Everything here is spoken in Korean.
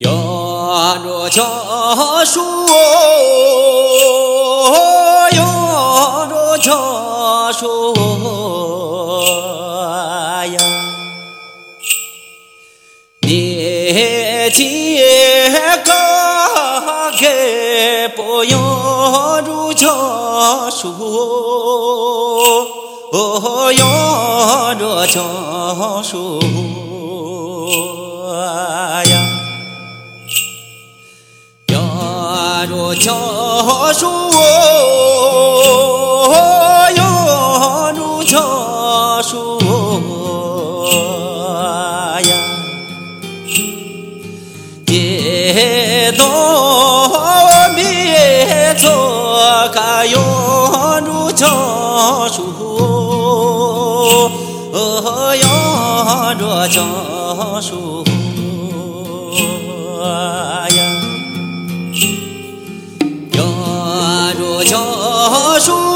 연어 저수 연어 저수야 네 지혜가게 보여루 저수 연어 저수야 呀若家书，呀若家书呀，街道别做个呀若家书，呀若家书 呀。呀若家书，